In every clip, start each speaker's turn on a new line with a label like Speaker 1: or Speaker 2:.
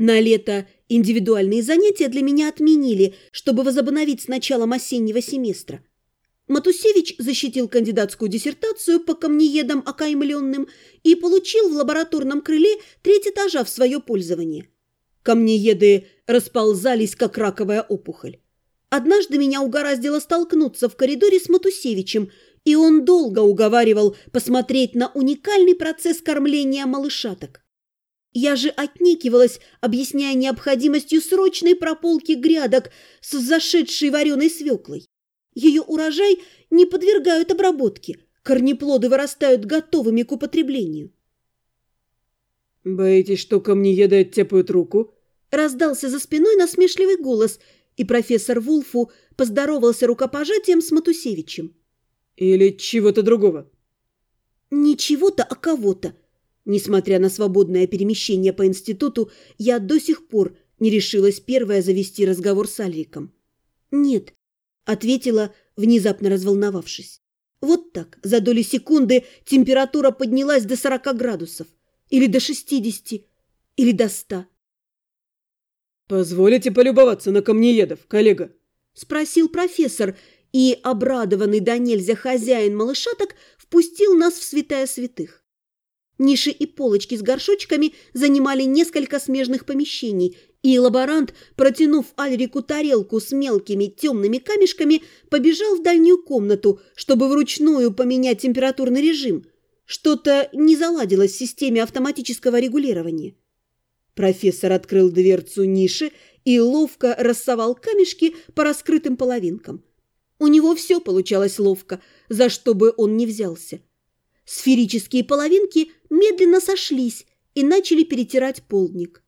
Speaker 1: На лето индивидуальные занятия для меня отменили, чтобы возобновить с началом осеннего семестра. Матусевич защитил кандидатскую диссертацию по камнеедам окаймленным и получил в лабораторном крыле треть этажа в свое пользование. Камнееды расползались, как раковая опухоль. Однажды меня угораздило столкнуться в коридоре с Матусевичем, и он долго уговаривал посмотреть на уникальный процесс кормления малышаток. Я же отнекивалась, объясняя необходимостью срочной прополки грядок с зашедшей вареной свеклой. Ее урожай не подвергают обработке, корнеплоды вырастают готовыми к употреблению.
Speaker 2: «Боитесь, что камнееды оттяпают руку?»
Speaker 1: Раздался за спиной насмешливый голос, и профессор Вулфу поздоровался рукопожатием с Матусевичем.
Speaker 2: «Или чего-то другого?»
Speaker 1: «Не чего-то, а кого-то. Несмотря на свободное перемещение по институту, я до сих пор не решилась первая завести разговор с Альриком. Нет, ответила, внезапно разволновавшись. Вот так, за доли секунды температура поднялась до сорока градусов. Или до шестидесяти, или до ста.
Speaker 2: «Позволите полюбоваться на камнеедов, коллега?»
Speaker 1: – спросил профессор, и, обрадованный до нельзя хозяин малышаток, впустил нас в святая святых. Ниши и полочки с горшочками занимали несколько смежных помещений, и лаборант, протянув Альрику тарелку с мелкими темными камешками, побежал в дальнюю комнату, чтобы вручную поменять температурный режим. Что-то не заладилось в системе автоматического регулирования. Профессор открыл дверцу ниши и ловко рассовал камешки по раскрытым половинкам. У него все получалось ловко, за что бы он ни взялся. Сферические половинки медленно сошлись и начали перетирать полдник.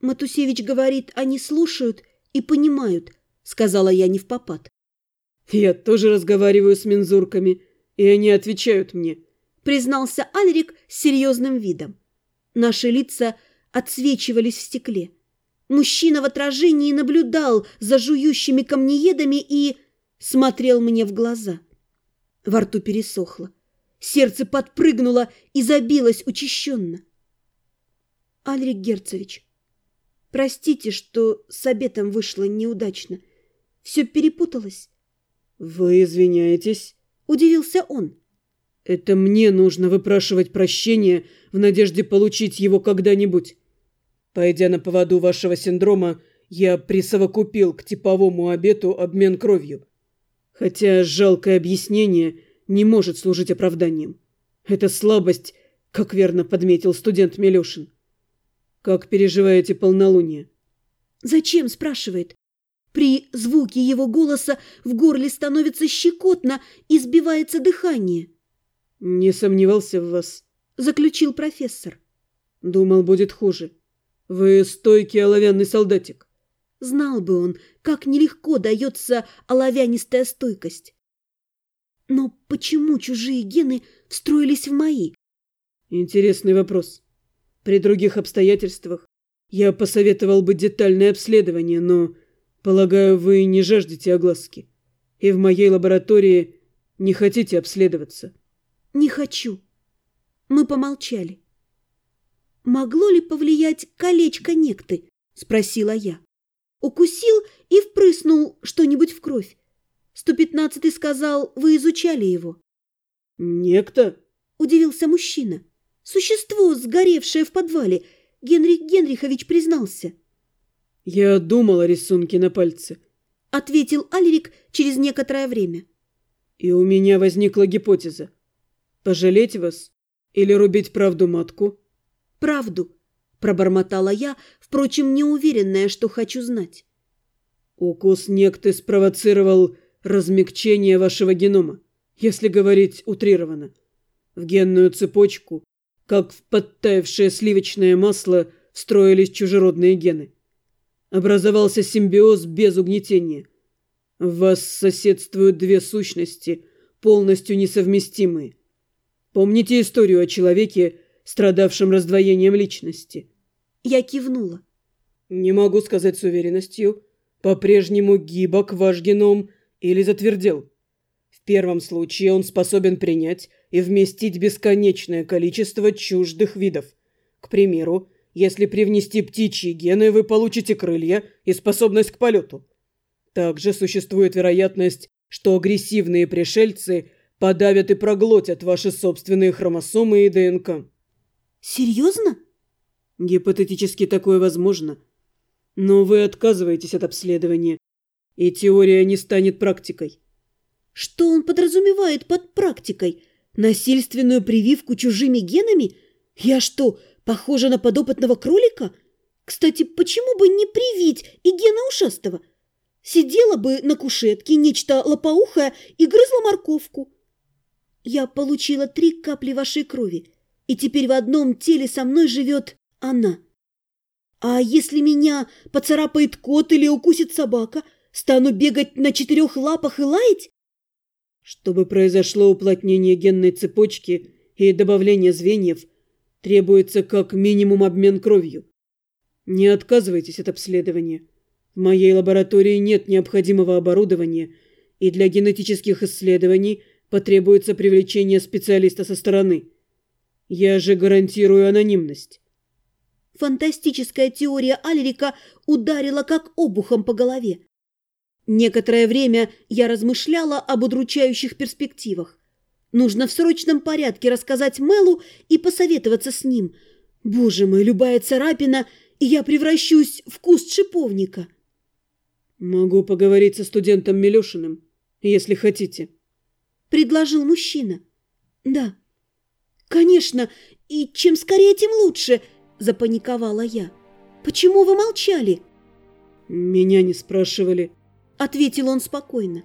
Speaker 1: «Матусевич говорит, они слушают и понимают», — сказала я не в попад.
Speaker 2: «Я тоже разговариваю с мензурками, и они отвечают мне», — признался
Speaker 1: Альрик с серьезным видом. Наши лица отсвечивались в стекле. Мужчина в отражении наблюдал за жующими камнеедами и смотрел мне в глаза. Во рту пересохло. Сердце подпрыгнуло и забилось учащенно. «Альрик Герцевич, Простите, что с обетом вышло неудачно. Все перепуталось.
Speaker 2: Вы извиняетесь?
Speaker 1: Удивился он.
Speaker 2: Это мне нужно выпрашивать прощения в надежде получить его когда-нибудь. Пойдя на поводу вашего синдрома, я присовокупил к типовому обету обмен кровью. Хотя жалкое объяснение не может служить оправданием. Это слабость, как верно подметил студент Милешин. Как переживаете полнолуние?
Speaker 1: Зачем, спрашивает. При звуке его голоса в горле становится щекотно и сбивается дыхание.
Speaker 2: Не сомневался в вас,
Speaker 1: заключил профессор.
Speaker 2: Думал, будет хуже. Вы стойкий оловянный солдатик.
Speaker 1: Знал бы он, как нелегко дается оловянистая стойкость. Но почему чужие гены встроились в мои?
Speaker 2: Интересный вопрос. При других обстоятельствах я посоветовал бы детальное обследование, но, полагаю, вы не жаждете огласки. И в моей лаборатории не хотите обследоваться.
Speaker 1: Не хочу. Мы помолчали. Могло ли повлиять колечко некты? Спросила я. Укусил и впрыснул что-нибудь в кровь. Сто пятнадцатый сказал, вы изучали его.
Speaker 2: Некто?
Speaker 1: Удивился мужчина. Существо, сгоревшее в подвале. Генрих Генрихович признался.
Speaker 2: «Я думал о рисунке на пальце», —
Speaker 1: ответил Алерик через некоторое время.
Speaker 2: «И у меня возникла гипотеза. Пожалеть вас или рубить правду матку?»
Speaker 1: «Правду», — пробормотала я, впрочем, неуверенная, что хочу знать.
Speaker 2: «Укус некты спровоцировал размягчение вашего генома, если говорить утрированно. В генную цепочку как в подтаявшее сливочное масло встроились чужеродные гены. Образовался симбиоз без угнетения. В вас соседствуют две сущности, полностью несовместимые. Помните историю о человеке, страдавшем раздвоением личности?
Speaker 1: Я кивнула.
Speaker 2: Не могу сказать с уверенностью, по-прежнему гибок ваш геном или затвердел. В первом случае он способен принять и вместить бесконечное количество чуждых видов. К примеру, Если привнести птичьи гены, вы получите крылья и способность к полету. Также существует вероятность, что агрессивные пришельцы подавят и проглотят ваши собственные хромосомы и ДНК.
Speaker 1: Серьезно?
Speaker 2: Гипотетически такое возможно. Но вы отказываетесь от обследования, и теория не станет практикой.
Speaker 1: Что он подразумевает под практикой? Насильственную прививку чужими генами? Я что, похожа на подопытного кролика? Кстати, почему бы не привить и гена ушастого? Сидела бы на кушетке нечто лопоухое и грызла морковку. Я получила три капли вашей крови, и теперь в одном теле со мной живет она. А если меня поцарапает кот или укусит собака, стану бегать на четырех лапах и лаять?
Speaker 2: Чтобы произошло уплотнение генной цепочки и добавление звеньев, требуется как минимум обмен кровью. Не отказывайтесь от обследования. В моей лаборатории нет необходимого оборудования, и для генетических исследований потребуется привлечение специалиста со стороны. Я же гарантирую анонимность.
Speaker 1: Фантастическая теория Альрика ударила как обухом по голове. Некоторое время я размышляла об удручающих перспективах. Нужно в срочном порядке рассказать Мелу и посоветоваться с ним. Боже мой, любая царапина, и я превращусь в куст шиповника.
Speaker 2: Могу поговорить со студентом Милешиным, если хотите.
Speaker 1: Предложил мужчина. Да. Конечно, и чем скорее, тем лучше, запаниковала я. Почему вы молчали?
Speaker 2: Меня не спрашивали.
Speaker 1: – ответил он спокойно.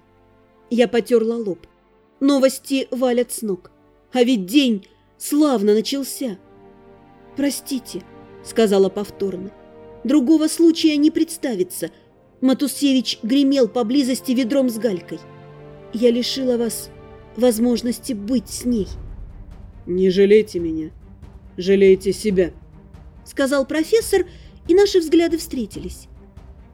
Speaker 1: Я потерла лоб. Новости валят с ног. А ведь день славно начался. «Простите», – сказала повторно. «Другого случая не представится. Матусевич гремел поблизости ведром с галькой. Я лишила вас возможности быть с ней».
Speaker 2: «Не жалейте меня, жалейте себя», –
Speaker 1: сказал профессор, и наши взгляды встретились.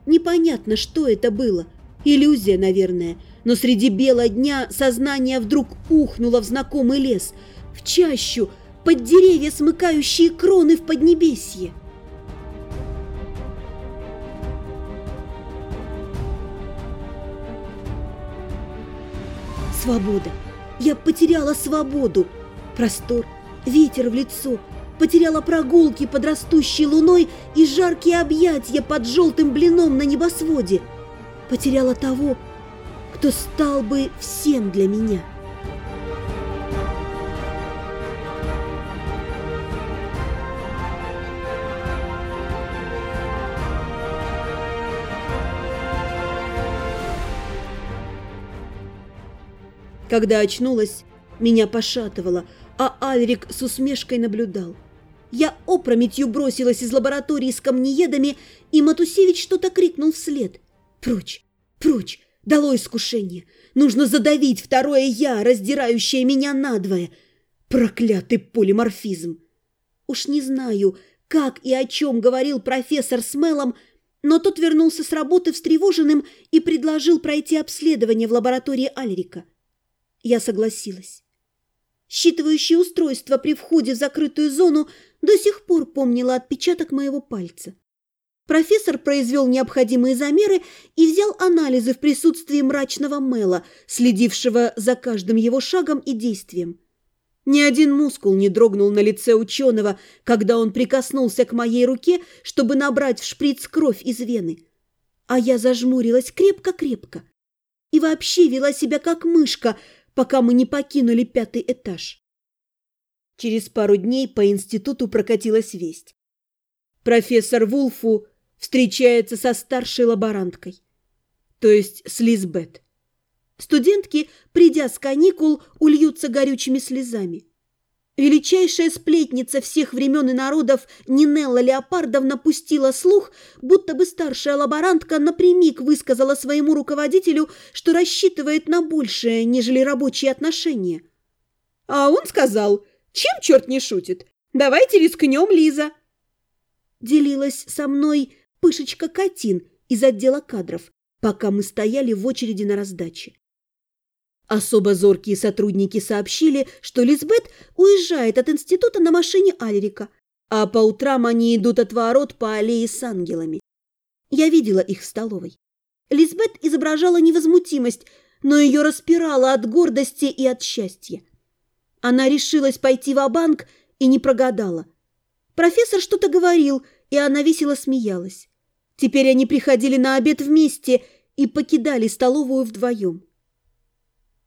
Speaker 1: Непонятно, что это было – Иллюзия, наверное, но среди бела дня сознание вдруг ухнуло в знакомый лес, в чащу, под деревья, смыкающие кроны в Поднебесье. Свобода. Я потеряла свободу. Простор, ветер в лицо. Потеряла прогулки под растущей луной и жаркие объятия под желтым блином на небосводе потеряла того, кто стал бы всем для меня. Когда очнулась, меня пошатывало, а Альрик с усмешкой наблюдал. Я опрометью бросилась из лаборатории с камнеедами, и Матусевич что-то крикнул вслед – Прочь, прочь, дало искушение. Нужно задавить второе «я», раздирающее меня надвое. Проклятый полиморфизм. Уж не знаю, как и о чем говорил профессор с Мелом, но тот вернулся с работы встревоженным и предложил пройти обследование в лаборатории Альрика. Я согласилась. Считывающее устройство при входе в закрытую зону до сих пор помнило отпечаток моего пальца. Профессор произвел необходимые замеры и взял анализы в присутствии мрачного Мэла, следившего за каждым его шагом и действием. Ни один мускул не дрогнул на лице ученого, когда он прикоснулся к моей руке, чтобы набрать в шприц кровь из вены. А я зажмурилась крепко-крепко и вообще вела себя как мышка, пока мы не покинули пятый этаж. Через пару дней по институту прокатилась весть. Профессор Вулфу встречается со старшей лаборанткой, то есть с Лизбет. Студентки, придя с каникул, ульются горючими слезами. Величайшая сплетница всех времен и народов Нинелла Леопардовна пустила слух, будто бы старшая лаборантка напрямик высказала своему руководителю, что рассчитывает на большее, нежели рабочие отношения. А он сказал, чем черт не шутит, давайте рискнем, Лиза. Делилась со мной Пышечка Катин из отдела кадров, пока мы стояли в очереди на раздаче. Особо зоркие сотрудники сообщили, что Лизбет уезжает от института на машине Альрика, а по утрам они идут от ворот по аллее с ангелами. Я видела их в столовой. Лизбет изображала невозмутимость, но ее распирало от гордости и от счастья. Она решилась пойти в банк и не прогадала. Профессор что-то говорил, и она весело смеялась. Теперь они приходили на обед вместе и покидали столовую вдвоем.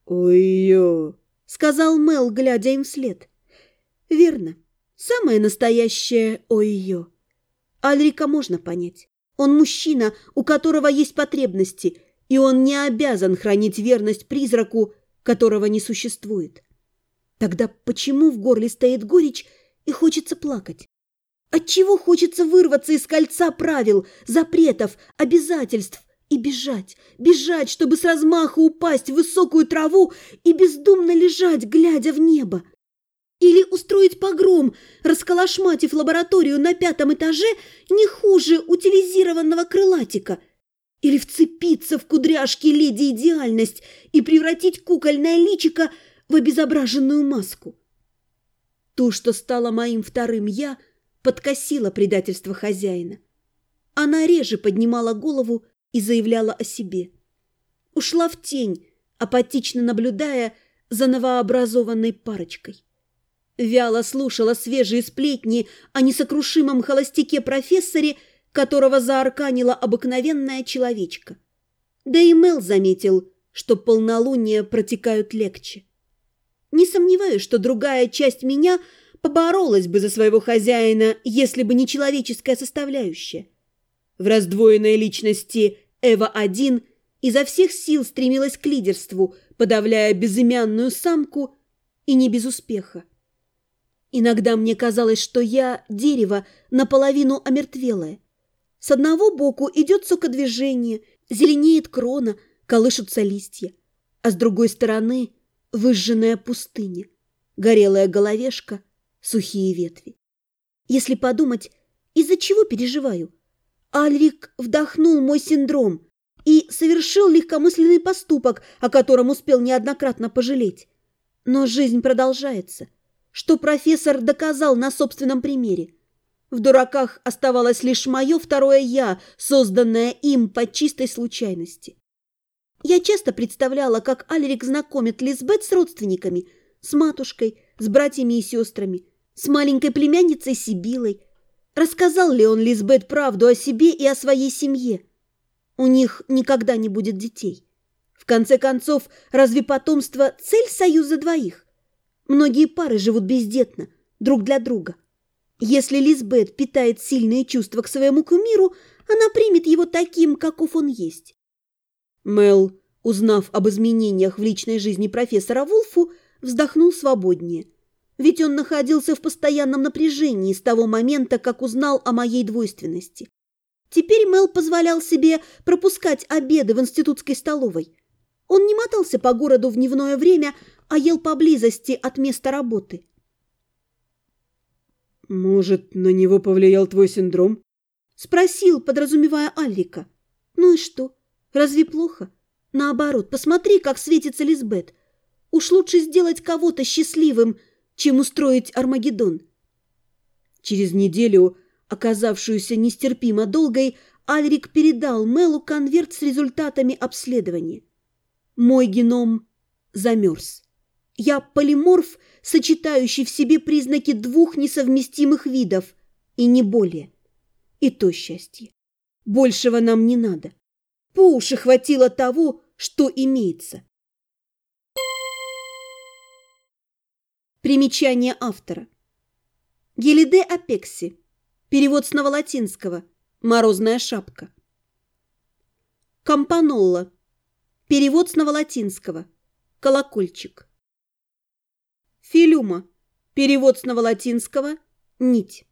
Speaker 2: «Ой-ё!»
Speaker 1: — сказал Мел, глядя им вслед. «Верно. Самое настоящее ой-ё. Альрика можно понять. Он мужчина, у которого есть потребности, и он не обязан хранить верность призраку, которого не существует. Тогда почему в горле стоит горечь и хочется плакать? Отчего хочется вырваться из кольца правил, запретов, обязательств и бежать, бежать, чтобы с размаху упасть в высокую траву и бездумно лежать, глядя в небо? Или устроить погром, расколошматив лабораторию на пятом этаже не хуже утилизированного крылатика? Или вцепиться в кудряшки леди идеальность и превратить кукольное личико в обезображенную маску? То, что стало моим вторым «я», подкосило предательство хозяина. Она реже поднимала голову и заявляла о себе. Ушла в тень, апатично наблюдая за новообразованной парочкой вяло слушала свежие сплетни о несокрушимом холостяке-профессоре, которого заарканила обыкновенная человечка. Да и Мел заметил, что полнолуния протекают легче. Не сомневаюсь, что другая часть меня поборолась бы за своего хозяина, если бы не человеческая составляющая. В раздвоенной личности Эва-1 изо всех сил стремилась к лидерству, подавляя безымянную самку, и не без успеха. Иногда мне казалось, что я дерево наполовину омертвелое. С одного боку идет сокодвижение, зеленеет крона, колышутся листья, а с другой стороны выжженная пустыня, горелая головешка, сухие ветви. Если подумать, из-за чего переживаю? Альрик вдохнул мой синдром и совершил легкомысленный поступок, о котором успел неоднократно пожалеть. Но жизнь продолжается что профессор доказал на собственном примере. В дураках оставалось лишь мое второе «я», созданное им по чистой случайности. Я часто представляла, как Альрик знакомит Лизбет с родственниками, с матушкой, с братьями и сестрами, с маленькой племянницей Сибилой. Рассказал ли он Лизбет правду о себе и о своей семье? У них никогда не будет детей. В конце концов, разве потомство – цель союза двоих? Многие пары живут бездетно, друг для друга. Если Лизбет питает сильные чувства к своему кумиру, она примет его таким, каков он есть. Мел, узнав об изменениях в личной жизни профессора Вулфу, вздохнул свободнее. Ведь он находился в постоянном напряжении с того момента, как узнал о моей двойственности. Теперь Мел позволял себе пропускать обеды в институтской столовой. Он не мотался по городу в дневное время, а ел поблизости от места работы.
Speaker 2: «Может, на него повлиял твой синдром?»
Speaker 1: Спросил, подразумевая Аллика. «Ну и что? Разве плохо? Наоборот, посмотри, как светится Лизбет. Уж лучше сделать кого-то счастливым, чем устроить Армагеддон». Через неделю, оказавшуюся нестерпимо долгой, Альрик передал Мелу конверт с результатами обследования. Мой геном замерз. Я полиморф, сочетающий в себе признаки двух несовместимых видов, и не более. И то счастье. Большего нам не надо. По уши хватило того, что имеется. Примечание автора. Гелиде апекси. Перевод с новолатинского. Морозная шапка. Кампанолла. Перевод с новолатинского. Колокольчик. Филюма. Перевод с новолатинского. Нить.